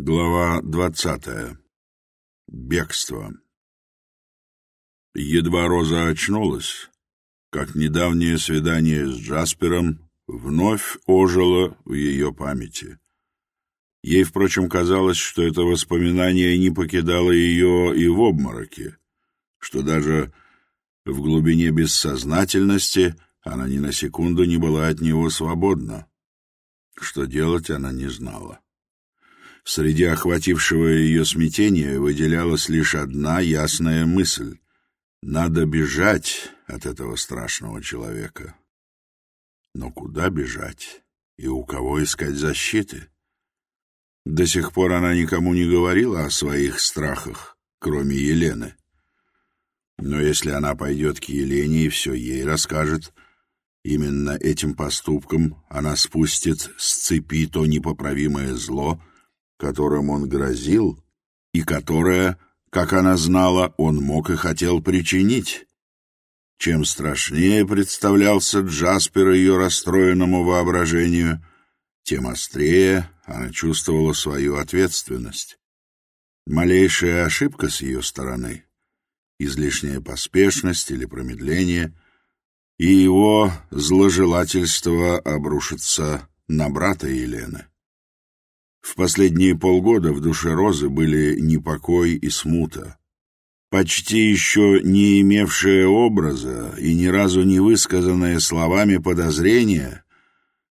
Глава двадцатая. Бегство. Едва Роза очнулась, как недавнее свидание с Джаспером вновь ожило в ее памяти. Ей, впрочем, казалось, что это воспоминание не покидало ее и в обмороке, что даже в глубине бессознательности она ни на секунду не была от него свободна. Что делать она не знала. — Среди охватившего ее смятения выделялась лишь одна ясная мысль. Надо бежать от этого страшного человека. Но куда бежать? И у кого искать защиты? До сих пор она никому не говорила о своих страхах, кроме Елены. Но если она пойдет к Елене и все ей расскажет, именно этим поступком она спустит с цепи то непоправимое зло, которым он грозил и которое, как она знала, он мог и хотел причинить. Чем страшнее представлялся Джаспер ее расстроенному воображению, тем острее она чувствовала свою ответственность. Малейшая ошибка с ее стороны, излишняя поспешность или промедление, и его зложелательство обрушится на брата Елены. В последние полгода в душе Розы были непокой и смута. Почти еще не имевшее образа и ни разу не высказанное словами подозрение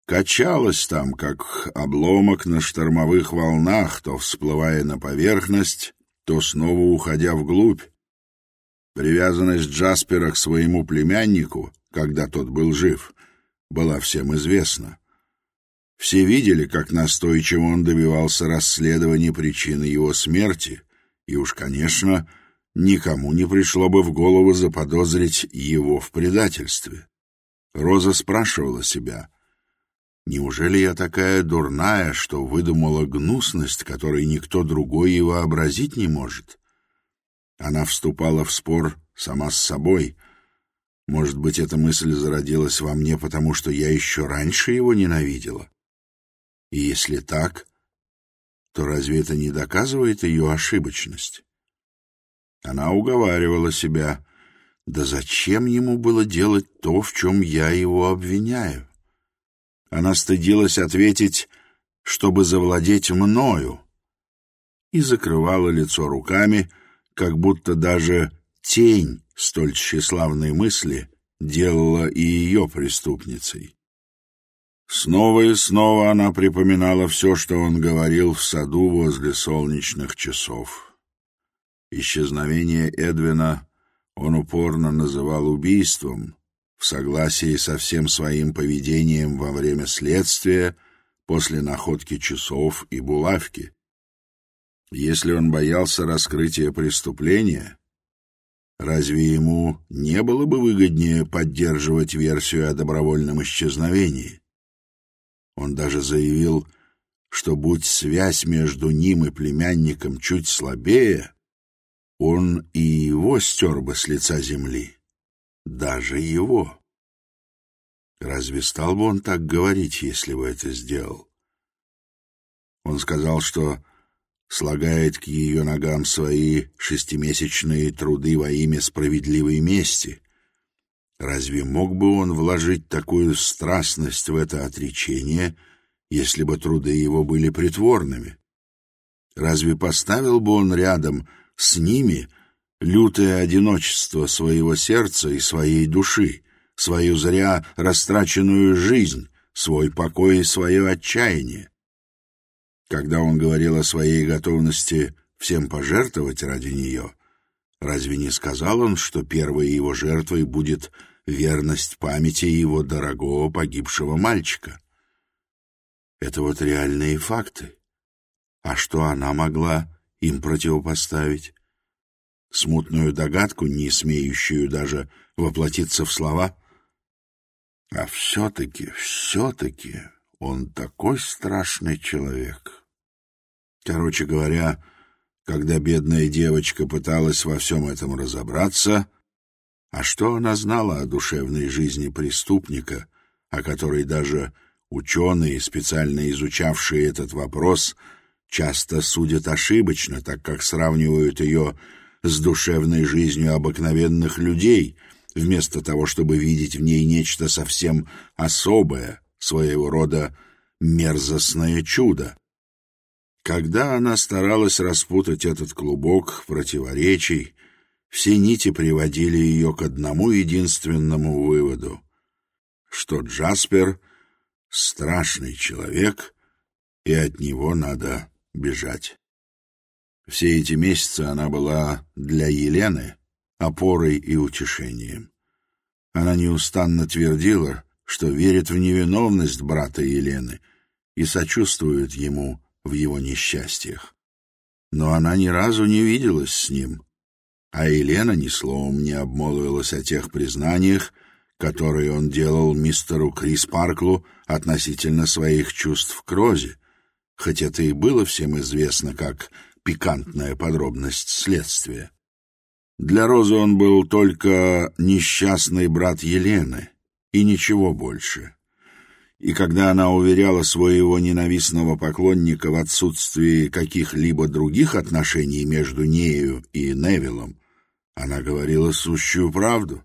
качалось там, как обломок на штормовых волнах, то всплывая на поверхность, то снова уходя вглубь. Привязанность Джаспера к своему племяннику, когда тот был жив, была всем известна. Все видели, как настойчиво он добивался расследования причины его смерти, и уж, конечно, никому не пришло бы в голову заподозрить его в предательстве. Роза спрашивала себя, «Неужели я такая дурная, что выдумала гнусность, которой никто другой его образить не может?» Она вступала в спор сама с собой. Может быть, эта мысль зародилась во мне, потому что я еще раньше его ненавидела? если так, то разве это не доказывает ее ошибочность? Она уговаривала себя, да зачем ему было делать то, в чем я его обвиняю? Она стыдилась ответить, чтобы завладеть мною, и закрывала лицо руками, как будто даже тень столь тщеславной мысли делала и ее преступницей. Снова и снова она припоминала все, что он говорил в саду возле солнечных часов. Исчезновение Эдвина он упорно называл убийством, в согласии со всем своим поведением во время следствия, после находки часов и булавки. Если он боялся раскрытия преступления, разве ему не было бы выгоднее поддерживать версию о добровольном исчезновении? Он даже заявил, что будь связь между ним и племянником чуть слабее, он и его стер бы с лица земли. Даже его. Разве стал бы он так говорить, если бы это сделал? Он сказал, что слагает к ее ногам свои шестимесячные труды во имя справедливой мести, Разве мог бы он вложить такую страстность в это отречение, если бы труды его были притворными? Разве поставил бы он рядом с ними лютое одиночество своего сердца и своей души, свою зря растраченную жизнь, свой покой и свое отчаяние? Когда он говорил о своей готовности всем пожертвовать ради нее, разве не сказал он, что первой его жертвой будет – верность памяти его дорогого погибшего мальчика. Это вот реальные факты. А что она могла им противопоставить? Смутную догадку, не смеющую даже воплотиться в слова? А все-таки, все-таки он такой страшный человек. Короче говоря, когда бедная девочка пыталась во всем этом разобраться, а что она знала о душевной жизни преступника, о которой даже ученые, специально изучавшие этот вопрос, часто судят ошибочно, так как сравнивают ее с душевной жизнью обыкновенных людей, вместо того, чтобы видеть в ней нечто совсем особое, своего рода мерзостное чудо. Когда она старалась распутать этот клубок противоречий, Все нити приводили ее к одному единственному выводу, что Джаспер — страшный человек, и от него надо бежать. Все эти месяцы она была для Елены опорой и утешением. Она неустанно твердила, что верит в невиновность брата Елены и сочувствует ему в его несчастьях. Но она ни разу не виделась с ним, а Елена ни словом не обмолвилась о тех признаниях, которые он делал мистеру Крис Парклу относительно своих чувств к Розе, хотя это и было всем известно как пикантная подробность следствия. Для Розы он был только несчастный брат Елены и ничего больше. И когда она уверяла своего ненавистного поклонника в отсутствии каких-либо других отношений между нею и Невиллом, она говорила сущую правду.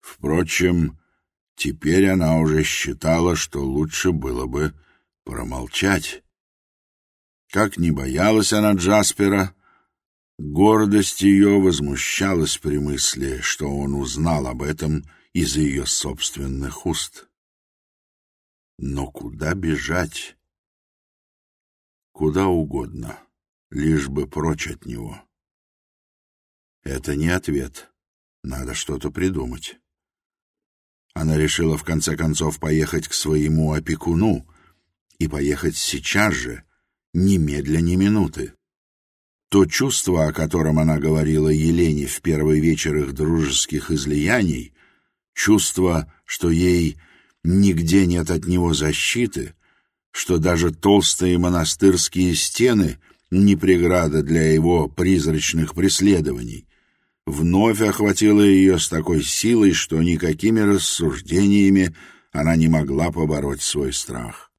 Впрочем, теперь она уже считала, что лучше было бы промолчать. Как не боялась она Джаспера, гордость ее возмущалась при мысли, что он узнал об этом из ее собственных уст. Но куда бежать? Куда угодно, лишь бы прочь от него. Это не ответ. Надо что-то придумать. Она решила в конце концов поехать к своему опекуну и поехать сейчас же, немедля ни минуты. То чувство, о котором она говорила Елене в первый вечер их дружеских излияний, чувство, что ей нигде нет от него защиты, что даже толстые монастырские стены — не преграда для его призрачных преследований, вновь охватило ее с такой силой, что никакими рассуждениями она не могла побороть свой страх.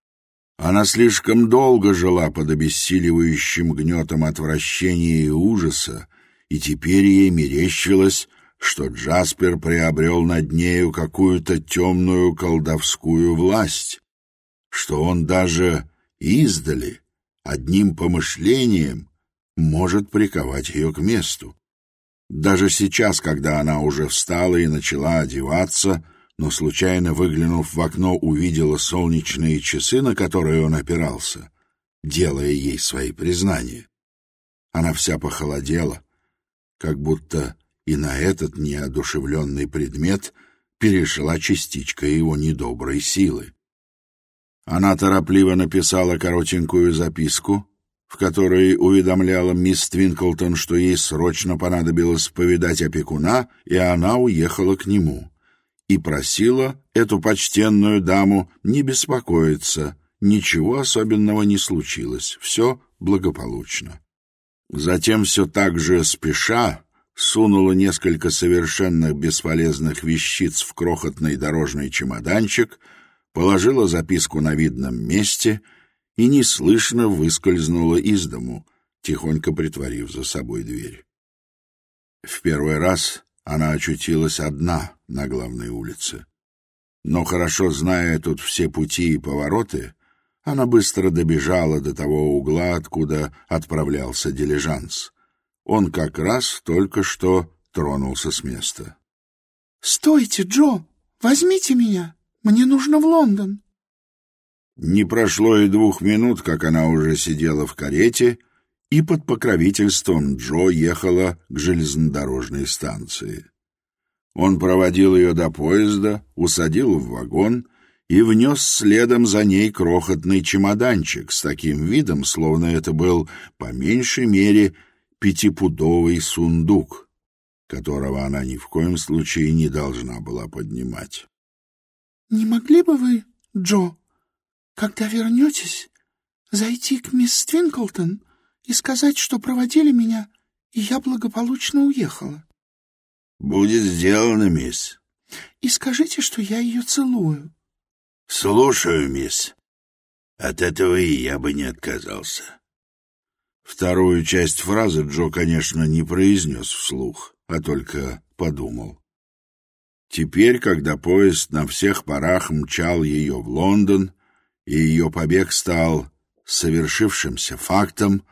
Она слишком долго жила под обессиливающим гнетом отвращения и ужаса, и теперь ей мерещилось, что Джаспер приобрел над нею какую-то темную колдовскую власть, что он даже издали, одним помышлением, может приковать ее к месту. Даже сейчас, когда она уже встала и начала одеваться, но, случайно выглянув в окно, увидела солнечные часы, на которые он опирался, делая ей свои признания. Она вся похолодела, как будто и на этот неодушевленный предмет перешла частичка его недоброй силы. Она торопливо написала коротенькую записку, в которой уведомляла мисс Твинклтон, что ей срочно понадобилось повидать опекуна, и она уехала к нему. И просила эту почтенную даму не беспокоиться. Ничего особенного не случилось, все благополучно. Затем все так же спеша сунула несколько совершенно бесполезных вещиц в крохотный дорожный чемоданчик, положила записку на видном месте — и неслышно выскользнула из дому, тихонько притворив за собой дверь. В первый раз она очутилась одна на главной улице. Но хорошо зная тут все пути и повороты, она быстро добежала до того угла, откуда отправлялся дилижанс. Он как раз только что тронулся с места. «Стойте, Джо! Возьмите меня! Мне нужно в Лондон!» Не прошло и двух минут, как она уже сидела в карете и под покровительством Джо ехала к железнодорожной станции. Он проводил ее до поезда, усадил в вагон и внес следом за ней крохотный чемоданчик с таким видом, словно это был, по меньшей мере, пятипудовый сундук, которого она ни в коем случае не должна была поднимать. — Не могли бы вы, Джо? Когда вернетесь, зайти к мисс Твинклтон и сказать, что проводили меня, и я благополучно уехала. — Будет сделано, мисс. — И скажите, что я ее целую. — Слушаю, мисс. От этого и я бы не отказался. Вторую часть фразы Джо, конечно, не произнес вслух, а только подумал. Теперь, когда поезд на всех парах мчал ее в Лондон, и ее побег стал совершившимся фактом,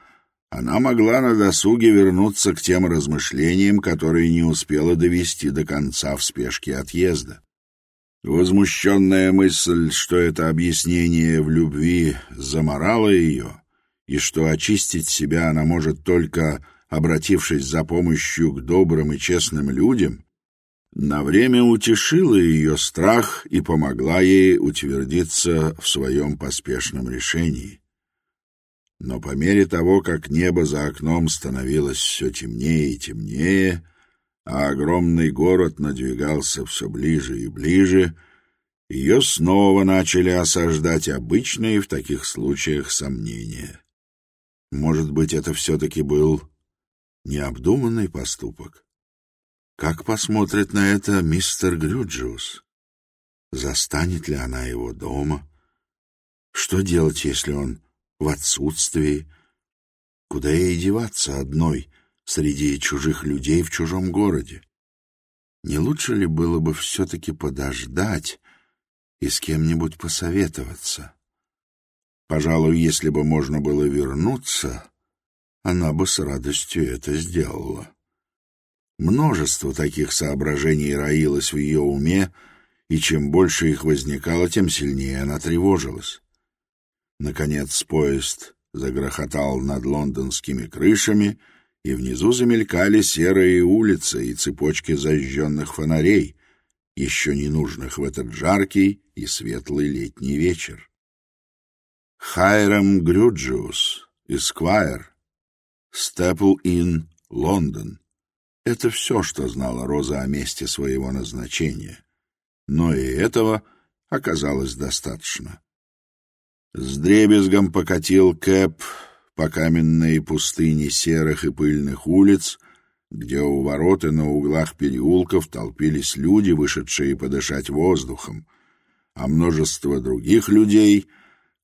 она могла на досуге вернуться к тем размышлениям, которые не успела довести до конца в спешке отъезда. Возмущенная мысль, что это объяснение в любви заморало ее, и что очистить себя она может только обратившись за помощью к добрым и честным людям, На время утешила ее страх и помогла ей утвердиться в своем поспешном решении. Но по мере того, как небо за окном становилось все темнее и темнее, а огромный город надвигался все ближе и ближе, ее снова начали осаждать обычные в таких случаях сомнения. Может быть, это все-таки был необдуманный поступок? Как посмотрит на это мистер Грюджиус? Застанет ли она его дома? Что делать, если он в отсутствии? Куда ей деваться одной среди чужих людей в чужом городе? Не лучше ли было бы все-таки подождать и с кем-нибудь посоветоваться? Пожалуй, если бы можно было вернуться, она бы с радостью это сделала множество таких соображений роилось в ее уме, и чем больше их возникало, тем сильнее она тревожилась. Наконец поезд загрохотал над лондонскими крышами, и внизу замелькали серые улицы и цепочки зажженных фонарей, еще не нужных в этот жаркий и светлый летний вечер. Хайрам Грюджиус, Эсквайр, степл ин Лондон. Это все, что знала Роза о месте своего назначения. Но и этого оказалось достаточно. С дребезгом покатил Кэп по каменной пустыне серых и пыльных улиц, где у ворот и на углах переулков толпились люди, вышедшие подышать воздухом, а множество других людей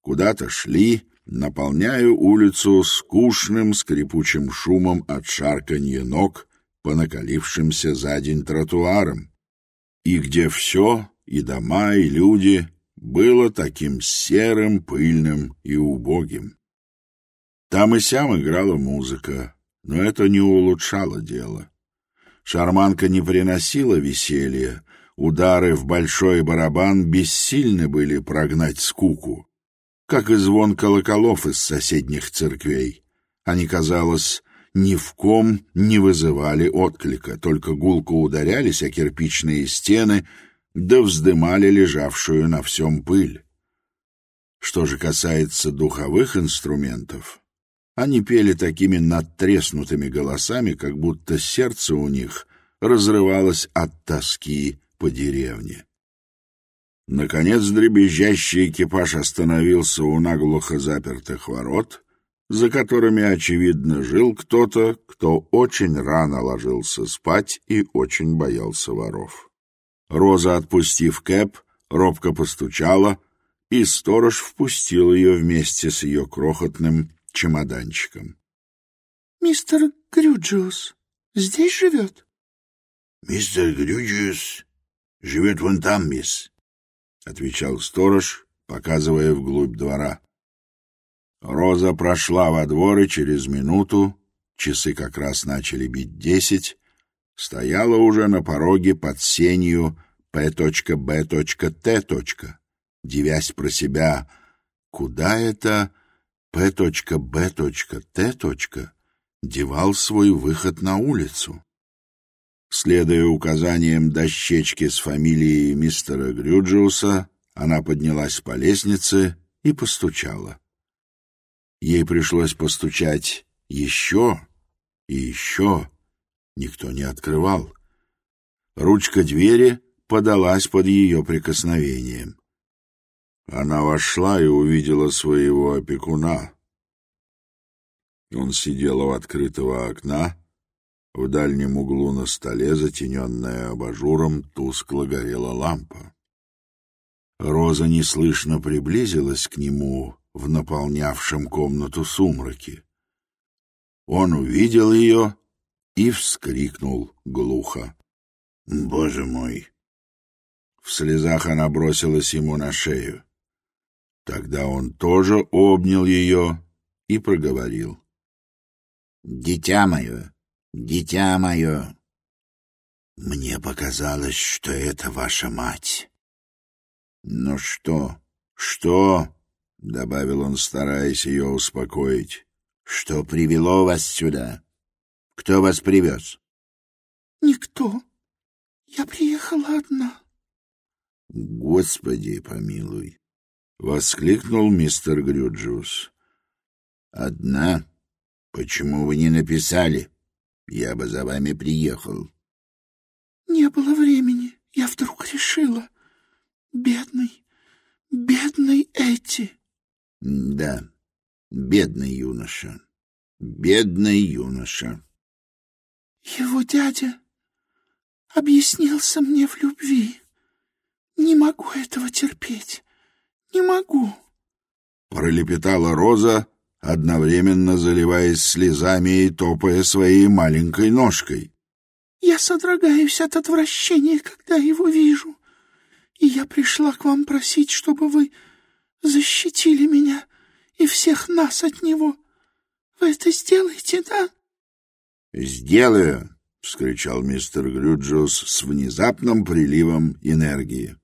куда-то шли, наполняя улицу скучным скрипучим шумом от шарканья ног — понакалившимся за день тротуарам, И где все, и дома, и люди, было таким серым, пыльным и убогим. Там и сям играла музыка, но это не улучшало дело. Шарманка не приносила веселья, удары в большой барабан бессильны были прогнать скуку, как и звон колоколов из соседних церквей. Они, казалось, ни в ком не вызывали отклика, только гулко ударялись о кирпичные стены — да вздымали лежавшую на всем пыль. Что же касается духовых инструментов, они пели такими надтреснутыми голосами, как будто сердце у них разрывалось от тоски по деревне. Наконец дребезжащий экипаж остановился у наглухо запертых ворот, за которыми, очевидно, жил кто-то, кто очень рано ложился спать и очень боялся воров. Роза, отпустив Кэп, робко постучала, и сторож впустил ее вместе с ее крохотным чемоданчиком. — Мистер Грюджиус здесь живет? — Мистер Грюджиус живет вон там, мисс, — отвечал сторож, показывая вглубь двора. Роза прошла во двор и через минуту, часы как раз начали бить десять, стояла уже на пороге под сенью П.Б.Т. Девясь про себя, куда это П.Б.Т. девал свой выход на улицу. Следуя указаниям дощечки с фамилией мистера Грюджиуса, она поднялась по лестнице и постучала. Ей пришлось постучать еще и еще, Никто не открывал. Ручка двери подалась под ее прикосновением. Она вошла и увидела своего опекуна. Он сидел у открытого окна, в дальнем углу на столе, затененная абажуром, тускло горела лампа. Роза неслышно приблизилась к нему в наполнявшем комнату сумраке. Он увидел ее и вскрикнул глухо. «Боже мой!» В слезах она бросилась ему на шею. Тогда он тоже обнял ее и проговорил. «Дитя мое! Дитя мое!» «Мне показалось, что это ваша мать». «Ну что? Что?» добавил он, стараясь ее успокоить. «Что привело вас сюда? Кто вас привез?» «Никто. Я Да, бедный юноша, бедный юноша. Его дядя объяснился мне в любви. Не могу этого терпеть, не могу. Пролепетала Роза, одновременно заливаясь слезами и топая своей маленькой ножкой. Я содрогаюсь от отвращения, когда его вижу. И я пришла к вам просить, чтобы вы защитили меня и всех нас от него. Вы это сделаете, да?» «Сделаю!» — вскричал мистер Грюджиус с внезапным приливом энергии.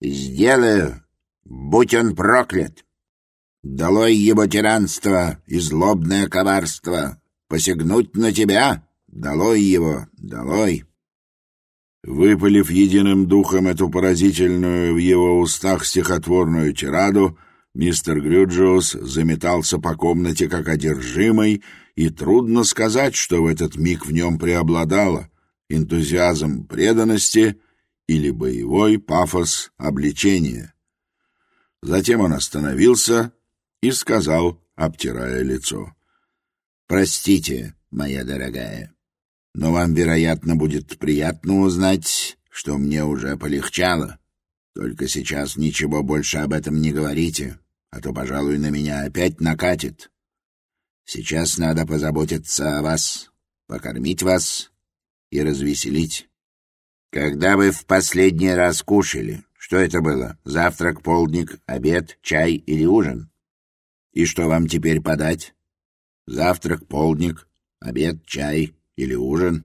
«Сделаю! Будь он проклят! Долой его тиранство и злобное коварство! Посягнуть на тебя! Долой его! Долой!» Выпалив единым духом эту поразительную в его устах стихотворную тираду, мистер Грюджиус заметался по комнате как одержимый, и трудно сказать, что в этот миг в нем преобладало энтузиазм преданности или боевой пафос обличения. Затем он остановился и сказал, обтирая лицо. «Простите, моя дорогая». но вам, вероятно, будет приятно узнать, что мне уже полегчало. Только сейчас ничего больше об этом не говорите, а то, пожалуй, на меня опять накатит. Сейчас надо позаботиться о вас, покормить вас и развеселить. Когда вы в последний раз кушали?» Что это было? Завтрак, полдник, обед, чай или ужин? или ужин.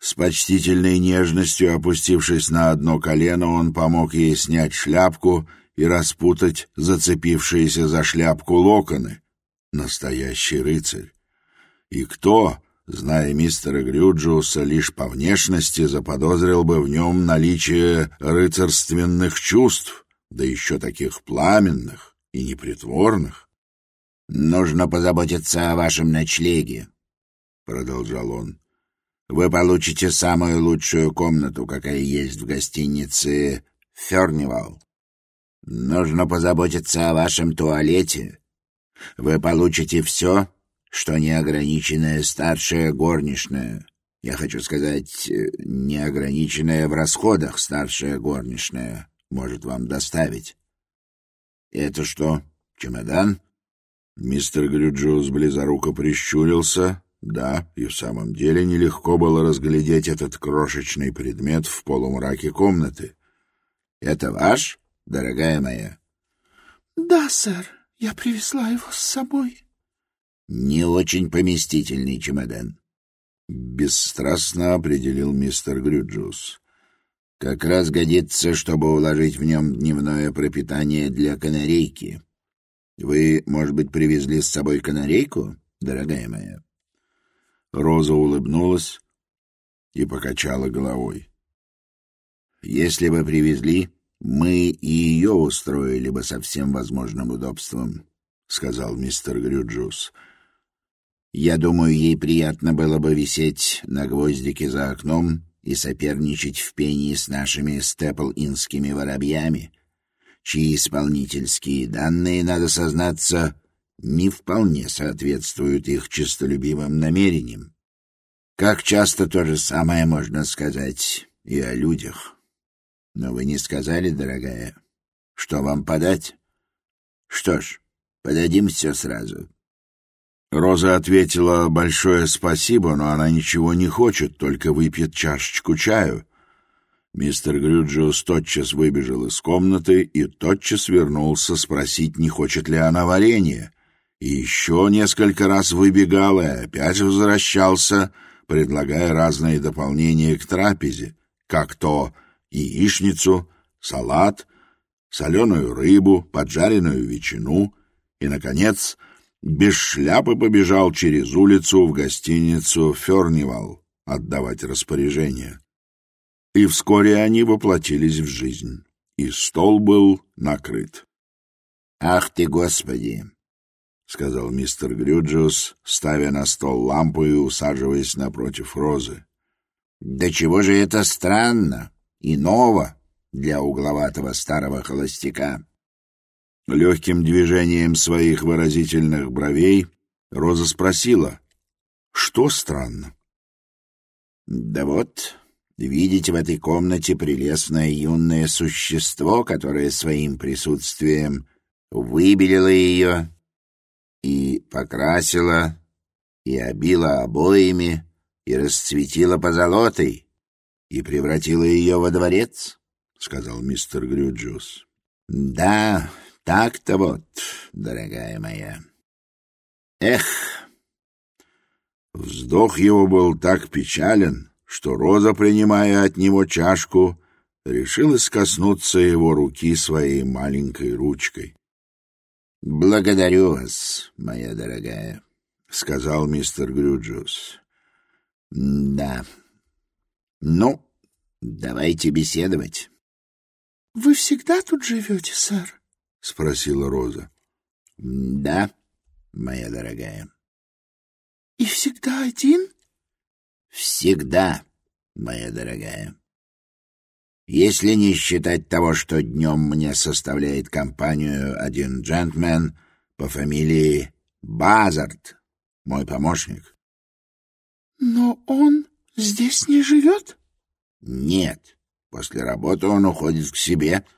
С почтительной нежностью опустившись на одно колено, он помог ей снять шляпку и распутать зацепившиеся за шляпку локоны. Настоящий рыцарь. И кто, зная мистера Грюджиуса лишь по внешности, заподозрил бы в нем наличие рыцарственных чувств, да еще таких пламенных и непритворных? «Нужно позаботиться о вашем ночлеге», продолжал он. Вы получите самую лучшую комнату, какая есть в гостинице «Фернивал». Нужно позаботиться о вашем туалете. Вы получите все, что неограниченное старшее горничное. Я хочу сказать, неограниченное в расходах старшее горничное может вам доставить. Это что, чемодан? Мистер Грюджиус близоруко прищурился, да, и в самом деле нелегко было разглядеть этот крошечный предмет в полумраке комнаты. «Это ваш, дорогая моя?» «Да, сэр, я привезла его с собой». «Не очень поместительный чемодан», — бесстрастно определил мистер Грюджус. «Как раз годится, чтобы уложить в нем дневное пропитание для канарейки. Вы, может быть, привезли с собой канарейку, дорогая моя?» Роза улыбнулась и покачала головой. «Если бы привезли, мы и ее устроили бы со всем возможным удобством», — сказал мистер Грюджус. «Я думаю, ей приятно было бы висеть на гвоздике за окном и соперничать в пении с нашими степл-инскими воробьями, чьи исполнительские данные, надо сознаться, — не вполне соответствуют их честолюбивым намерениям. Как часто то же самое можно сказать и о людях. Но вы не сказали, дорогая, что вам подать? Что ж, подадим все сразу. Роза ответила большое спасибо, но она ничего не хочет, только выпьет чашечку чаю. Мистер Грюджиус еще несколько раз выбегал и опять возвращался, предлагая разные дополнения к трапезе, как то яичницу, салат, соленую рыбу, поджаренную ветчину и, наконец, без шляпы побежал через улицу в гостиницу «Фернивал» отдавать распоряжение. И вскоре они воплотились в жизнь, и стол был накрыт. «Ах ты, Господи!» — сказал мистер Грюджус, ставя на стол лампу и усаживаясь напротив Розы. «Да чего же это странно и ново для угловатого старого холостяка!» Легким движением своих выразительных бровей Роза спросила, «Что странно?» «Да вот, видеть в этой комнате прелестное юное существо, которое своим присутствием выбелило ее и покрасила, и обила обоями, и расцветила позолотой, и превратила ее во дворец, — сказал мистер Грюджус. — Да, так-то вот, дорогая моя. Эх! Вздох его был так печален, что Роза, принимая от него чашку, решила скоснуться его руки своей маленькой ручкой. «Благодарю вас, моя дорогая», — сказал мистер Грюджус. «Да. Ну, давайте беседовать». «Вы всегда тут живете, сэр?» — спросила Роза. «Да, моя дорогая». «И всегда один?» «Всегда, моя дорогая». Если не считать того, что днем мне составляет компанию один джентльмен по фамилии Базард, мой помощник. — Но он здесь не живет? — Нет. После работы он уходит к себе —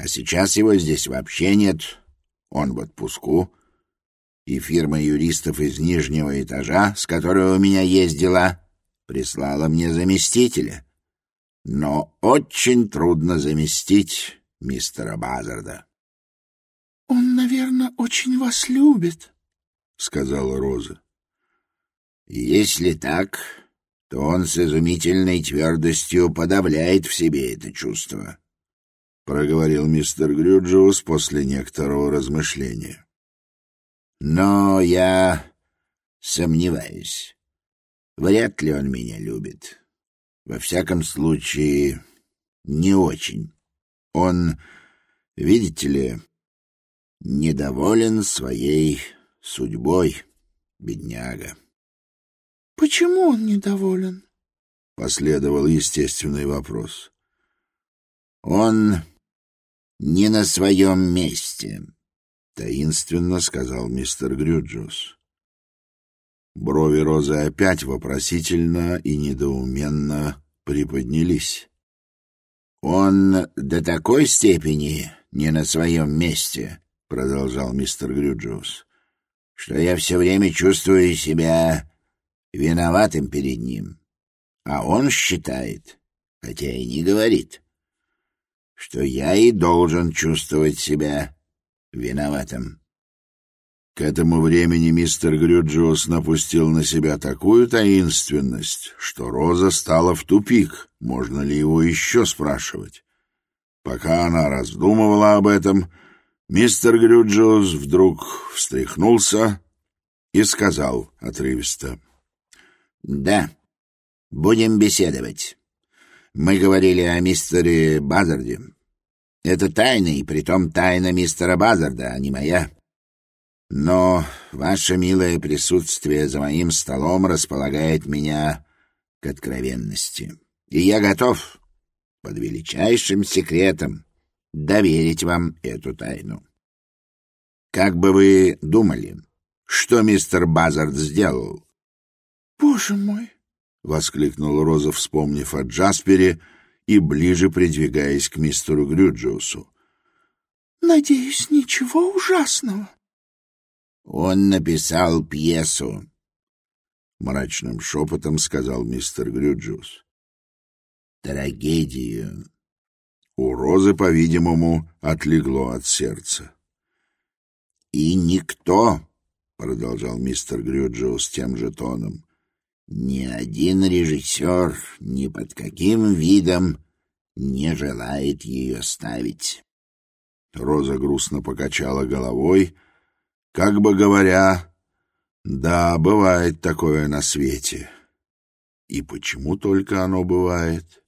а сейчас его здесь вообще нет. Он в отпуску. И фирма юристов из но очень трудно заместить мистера Базарда. — Он, наверное, очень вас любит, — сказала Роза. — Если так, то он с изумительной твердостью подавляет в себе это чувство, — проговорил мистер Грюджиус после некоторого размышления. — Но я сомневаюсь. Вряд ли он меня любит. — Во всяком случае, не очень. Он, видите ли, недоволен своей судьбой, бедняга». «Почему он недоволен?» — последовал естественный вопрос. «Он не на своем Брови Розы опять вопросительно и недоуменно приподнялись. «Он до такой степени не на своем месте», — продолжал мистер Грюджиус, «что я все время чувствую себя виноватым перед ним. А он считает, хотя и не говорит, что я и должен чувствовать себя виноватым». К этому времени мистер Грюджиус напустил на себя такую таинственность, что Роза стала в тупик, можно ли его еще спрашивать. Пока она раздумывала об этом, мистер Грюджиус вдруг встряхнулся и сказал отрывисто. «Да, будем беседовать. Мы говорили о мистере Базарде. Это тайна, и притом тайна мистера Базарда, а не моя». Но ваше милое присутствие за моим столом располагает меня к Он написал пьесу. Мрачным шепотом сказал мистер Грюджус. Трагедию. У Розы, по-видимому, отлегло от сердца. И никто, продолжал мистер Грюджус тем же тоном, ни один режиссер ни под каким видом не желает ее ставить. Роза грустно покачала головой, как бы говоря, да, бывает такое на свете. И почему только оно бывает?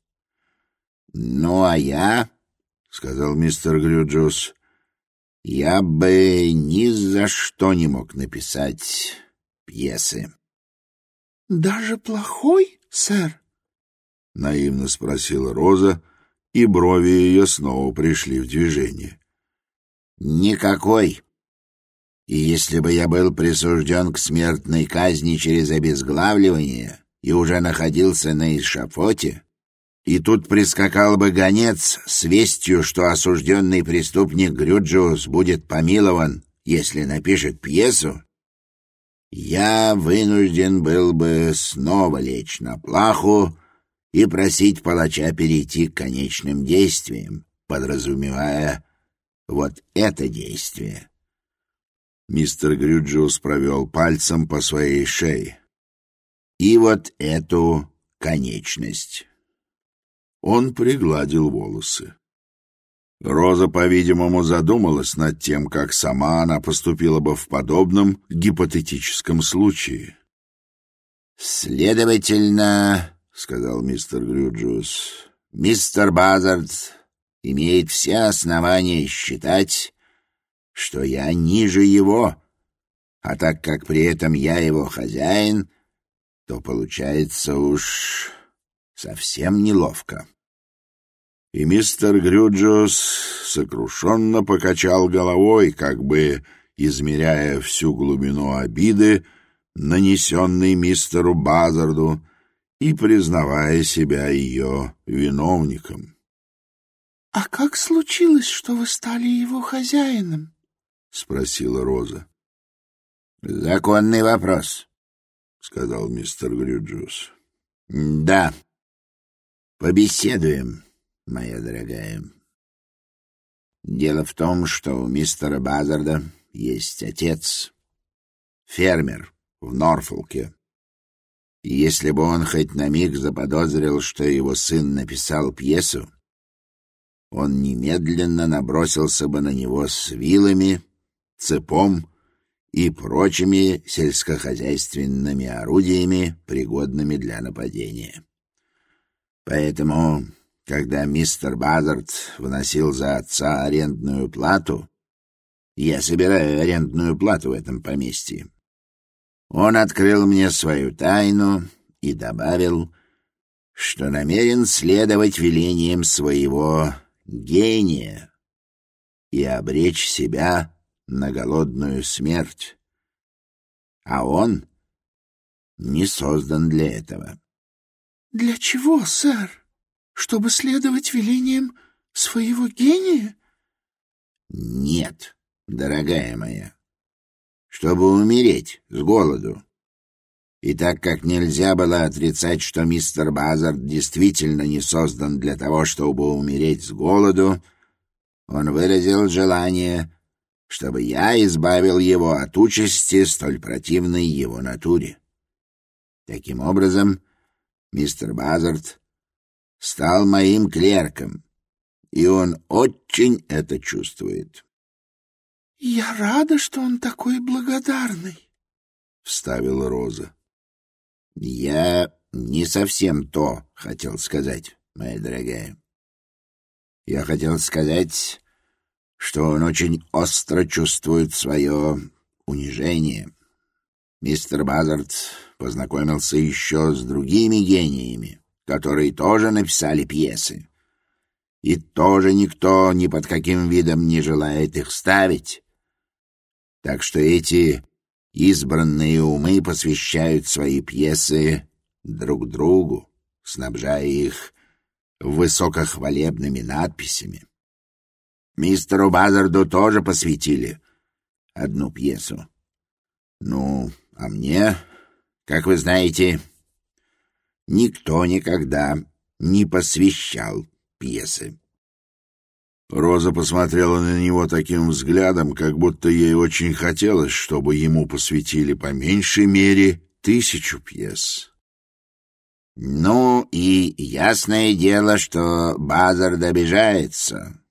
Ну, а я, — сказал мистер Грюджус, — я бы ни за что не мог написать пьесы. — Даже плохой, сэр? — наивно спросила Роза, и брови ее снова пришли в движение. — Никакой, И если бы я был присужден к смертной казни через обезглавливание и уже находился на эшафоте, и тут прискакал бы гонец с вестью, что осужденный преступник Грюджиус будет помилован, если напишет пьесу, я вынужден был бы снова лечь на плаху и просить палача перейти к конечным действиям, подразумевая вот это действие. Мистер Грюджиус провел пальцем по своей шее. И вот эту конечность. Он пригладил волосы. Роза, по-видимому, задумалась над тем, как сама она поступила бы в подобном гипотетическом случае. «Следовательно, — сказал мистер Грюджус, — мистер Базард имеет все основания считать, что я ниже его, а так как при этом я его хозяин, то получается уж совсем неловко и мистер Грюджос сокрушенно покачал головой, как бы измеряя всю глубину обиды, нанесенной мистеру Базарду, и признавая себя ее виновником. — А как случилось, что вы стали его хозяином? — спросила Роза. Законный вопрос, сказал мистер Грюджус. Да. Побеседуем, моя дорогая. Дело в том, что у мистера Базарда есть отец, фермер в Норфолке. И если бы он хоть на миг заподозрил, что его сын написал пьесу, он немедленно набросился бы на него с вилами цепом и прочими сельскохозяйственными орудиями, пригодными для нападения. Поэтому, когда мистер Базард вносил за отца арендную плату, я собираю арендную плату в этом поместье. Он открыл мне свою тайну и добавил, что намерен следовать велениям своего гения и обречь себя на голодную смерть. А он не создан для этого. — Для чего, сэр? чтобы следовать велениям своего гения? Нет, дорогая моя, чтобы умереть с голоду. И так как нельзя чтобы я избавил его от участи, столь противной его натуре. Таким образом, мистер Базард стал моим клерком, и он очень это чувствует. — Я рада, что он такой благодарный, — вставила Роза. — Я не совсем то хотел сказать, моя дорогая. Я хотел сказать... что он очень остро чувствует свое унижение. Мистер Базард познакомился еще с другими гениями, которые тоже написали пьесы. И тоже никто ни под каким видом не желает их ставить. Так что эти избранные умы посвящают свои пьесы друг другу, снабжая их высокохвалебными надписями. Мистеру Базарду тоже посвятили одну пьесу. Ну, а мне, как вы знаете, никто никогда не посвящал пьесы. Роза посмотрела на него таким взглядом, как будто ей очень хотелось, чтобы ему посвятили по меньшей мере тысячу пьес. «Ну и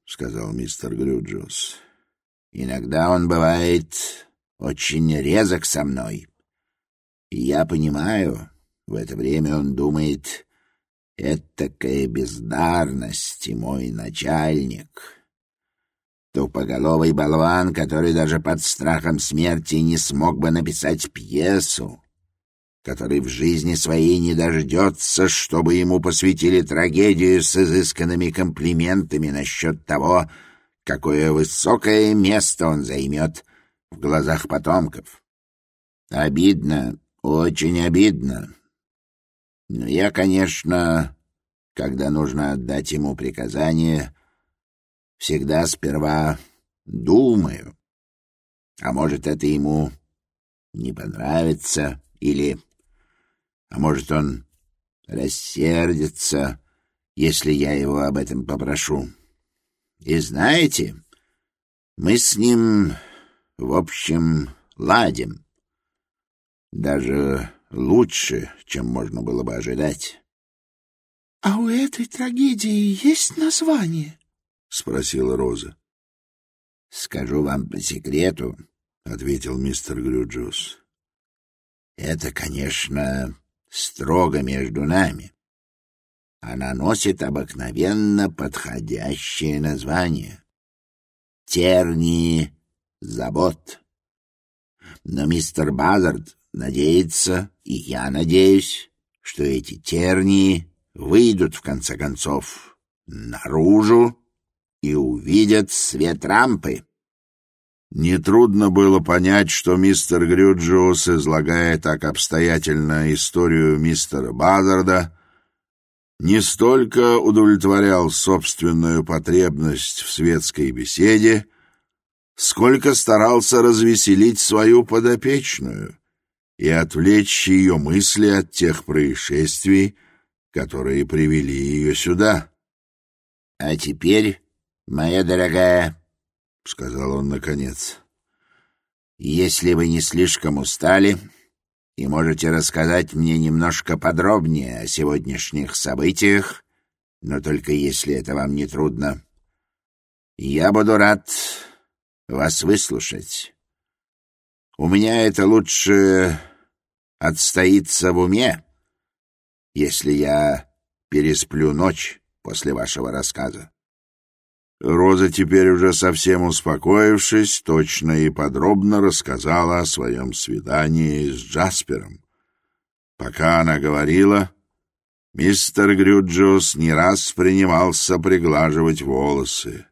— сказал мистер Грюджус. «Иногда он бывает очень резок со мной. я понимаю, в это время он думает, это такая бездарность и мой начальник. Тупоголовый болван, который даже под страхом смерти не смог бы написать пьесу который в жизни своей не дождется, чтобы ему посвятили трагедию с изысканными комплиментами насчет того, какое высокое место он займет в глазах потомков. Обидно, очень обидно. Но я, конечно, когда нужно отдать ему приказание, всегда сперва думаю. А может, это ему не понравится или а может, он рассердится, если я его об этом попрошу. И знаете, мы с ним, в общем, ладим. Даже лучше, чем можно было бы ожидать. — А у этой трагедии есть название? — спросила Роза. — Скажу вам по секрету, — ответил мистер Грюджус. — Это, конечно, строго между нами. Она носит обыкновенно подходящее название — тернии забот. Но мистер Базард надеется, и я надеюсь, что эти тернии выйдут в конце концов наружу и увидят свет рампы. Нетрудно было понять, что мистер Грюджиус излагая так обстоятельно историю мистера Базарда, не столько удовлетворял собственную потребность в светской беседе, сколько старался развеселить свою подопечную и отвлечь ее мысли от тех происшествий, которые привели ее сюда. — А теперь, моя дорогая, сказал он наконец, — если вы не слишком устали и можете рассказать мне немножко подробнее о сегодняшних событиях, но только если это вам не трудно, я буду рад вас выслушать. У Роза, теперь уже совсем успокоившись, точно и подробно рассказала о своем свидании с Джаспером. Пока она говорила, мистер Грюджиус не раз принимался приглаживать волосы.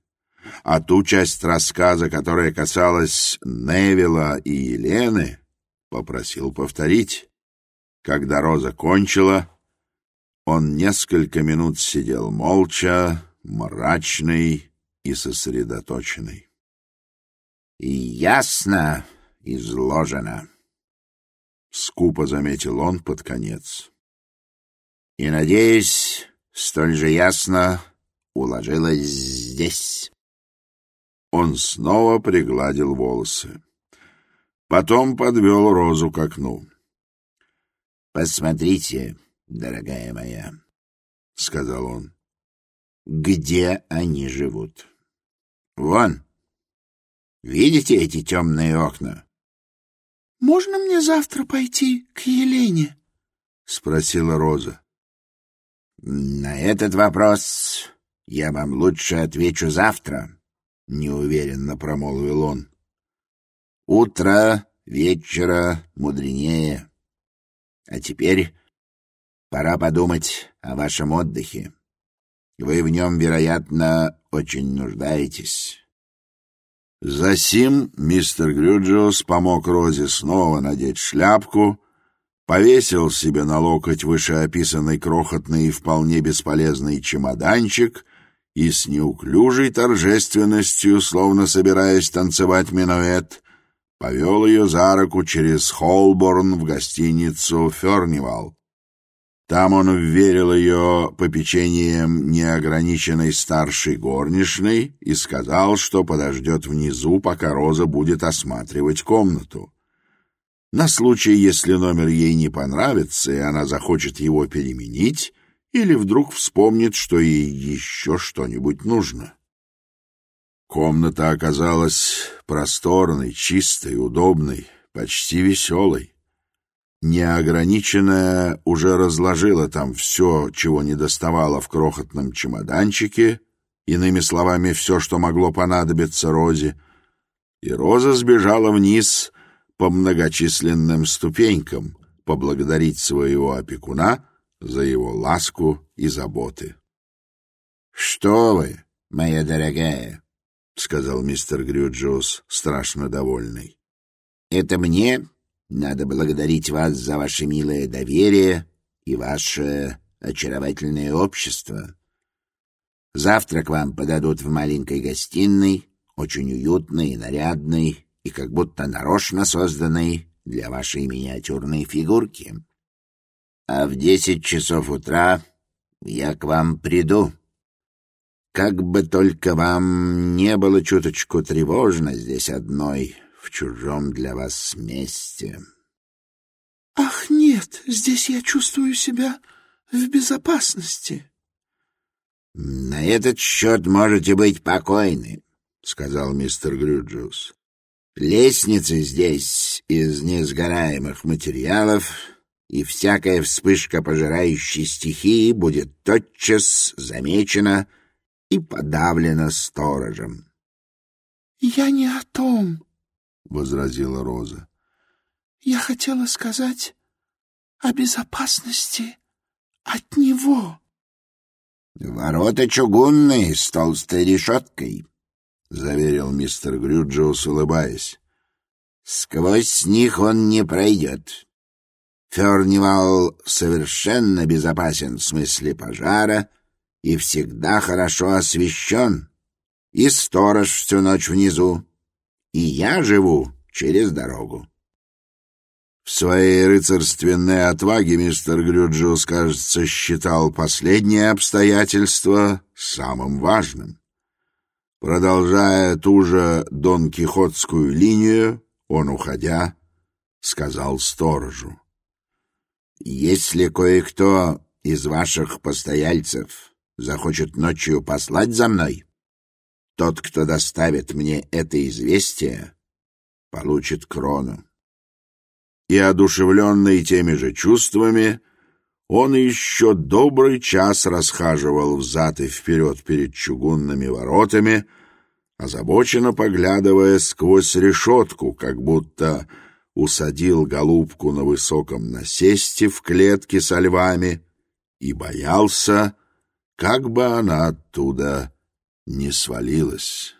А ту часть рассказа, которая касалась Невилла и Елены, попросил повторить. Когда Роза кончила, он несколько минут сидел молча, мрачный, и сосредоточенной. «Ясно, изложено», — скупо заметил он под конец. «И, надеюсь, столь же ясно уложилось здесь». Он снова пригладил волосы. Потом подвел Розу к окну. «Посмотрите, дорогая моя», — сказал он, — «где они живут?» Вон, видите эти темные окна? — Можно мне завтра пойти к Елене? — спросила Роза. — На этот вопрос я вам лучше отвечу завтра, — неуверенно промолвил он. — Утро вечера мудренее. А теперь пора подумать о вашем отдыхе. Вы в нем, вероятно, очень нуждаетесь». Засим мистер Грюджиус помог Розе снова надеть шляпку, повесил себе на локоть вышеописанный крохотный и вполне бесполезный чемоданчик и с неуклюжей торжественностью, словно собираясь танцевать минуэт, повел ее за руку через Холборн в гостиницу «Фернивал». Там он уверил ее попечением неограниченной старшей горничной и сказал, что подождет внизу, пока Роза будет осматривать комнату. На случай, если номер ей не понравится, и она захочет его переменить, или вдруг вспомнит, что ей еще что-нибудь нужно. Комната оказалась просторной, чистой, удобной, почти веселой неограниченная уже разложила там все, чего не доставало в крохотном чемоданчике, иными словами, все, что могло понадобиться Розе, и Роза сбежала вниз по многочисленным ступенькам поблагодарить своего опекуна за его ласку и заботы. — Что вы, моя дорогая, — сказал мистер Грюджиус, страшно довольный. — Это мне надо благодарить вас за ваше милое доверие и ваше очаровательное общество. Завтрак вам подадут в маленькой гостиной, очень уютной и нарядной, и как будто нарочно созданной для вашей миниатюрной фигурки. А в десять часов утра я к вам приду. Как бы только вам не было чуточку тревожно здесь одной, в чужом для вас месте. — Ах, нет, здесь я чувствую себя в безопасности. — На этот счет можете быть покойны, — сказал мистер Грюджус. — Лестницы здесь из несгораемых материалов, и всякая вспышка пожирающей стихии будет тотчас замечена — и подавлена сторожем. — Я не о том, — возразила Роза. Я хотела сказать о безопасности от него. Ворота чугунные с толстой решеткой, заверил мистер Грюджиус, улыбаясь. Сквозь них он не пройдет. Фернивал совершенно безопасен в смысле пожара и всегда хорошо освещен. И сторож всю ночь внизу. и я живу через дорогу. В своей рыцарственной отваге мистер Грюджиус, кажется, считал последнее обстоятельство самым важным. Продолжая ту же Дон Кихотскую линию, он, уходя, сказал сторожу. «Если кое-кто Тот, кто доставит мне это известие, получит крону. И, одушевленный теми же чувствами, он еще добрый час расхаживал взад и вперед перед чугунными воротами, озабоченно поглядывая сквозь решетку, как будто усадил голубку на высоком насесте в клетке со львами и боялся, как бы она оттуда не свалилась.